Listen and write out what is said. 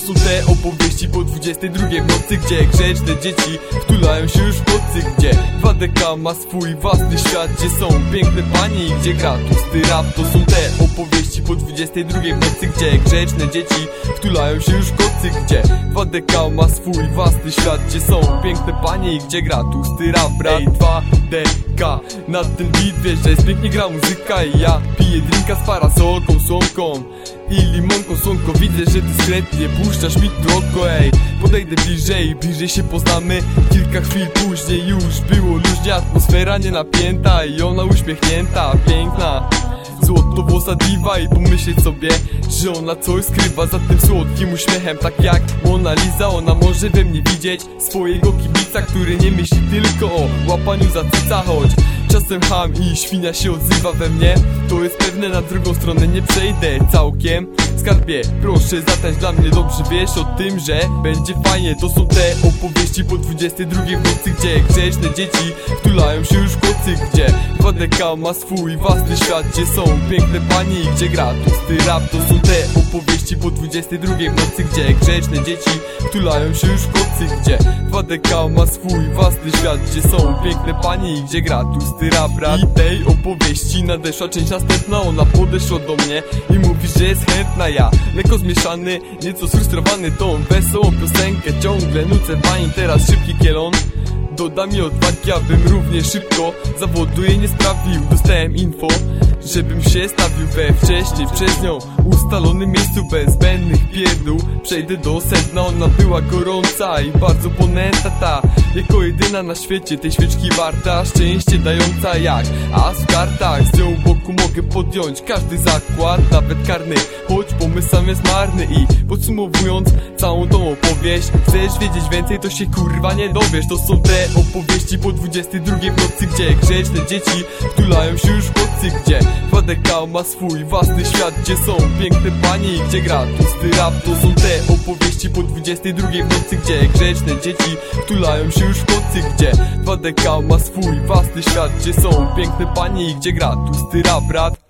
są te opowieści po 22 w nocy Gdzie grzeczne dzieci wtulają się już w nocy Gdzie 2DK ma swój własny świat Gdzie są piękne panie i gdzie gra tłusty rap. To są te opowieści po 22 w nocy Gdzie grzeczne dzieci wtulają się już w kocy Gdzie 2DK ma swój własny świat Gdzie są piękne panie i gdzie gra tłusty rap. Ej 2DK na ten beat wiesz, że jest pięknie gra muzyka I ja piję drinka z parasolką, słomką i limonką słonko Widzę, że dyskretnie puszczasz mi tu oko Ej, podejdę bliżej, bliżej się poznamy. Kilka chwil później już było luźnie Atmosfera nie napięta i ona uśmiechnięta Piękna Złoto włosa diwa i pomyśleć sobie Że ona coś skrywa za tym słodkim uśmiechem. Tak jak Mona Lisa, ona może we mnie widzieć Swojego kibica, który nie myśli tylko o łapaniu za cyca. Choć czasem ham i świnia się odzywa we mnie To jest pewne, na drugą stronę nie przejdę całkiem Skarbie, proszę zatań dla mnie dobrze wiesz o tym, że będzie fajnie. To są te opowieści po 22 w nocy Gdzie grzeczne dzieci wtulają się już w kocy Gdzie 2DK ma swój własny świat Gdzie są piękne panie i gdzie gra tłusty rap. To są te opowieści po 22 w nocy Gdzie grzeczne dzieci wtulają się już w kocy Gdzie 2DK ma swój własny świat Gdzie są piękne panie i gdzie gra tłusty rap. I tej opowieści nadeszła część następna. Ona podeszła do mnie i mówi, że jest chętna ja Lekko zmieszany, nieco sfrustrowany tą wesołą piosenkę Ciągle nucę pani teraz szybki kielon. Doda mi odwagi, abym równie szybko zawodu jej nie sprawił. Dostałem info, żebym się stawił we wcześniej przez nią. Ustalonym miejscu bez zbędnych pierdół. Przejdę do sedna, ona była gorąca i bardzo ponęta ta. Jako jedyna na świecie tej świeczki warta. Szczęście dająca jak as w kartach podjąć każdy zakład, nawet karny. Choć pomysł sam jest marny i podsumowując całą tą opowieść Chcesz wiedzieć więcej, to się kurwa nie dowiesz. To są te opowieści po 22 w nocy Gdzie grzeczne dzieci wtulają się już w kocy Gdzie 2DK ma swój własny świat Gdzie są piękne panie i gdzie gra tłusty rap. To są te opowieści po 22 w nocy Gdzie grzeczne dzieci wtulają się już w kocy Gdzie 2DK ma swój własny świat Gdzie są piękne panie i gdzie gra tłusty rap, brat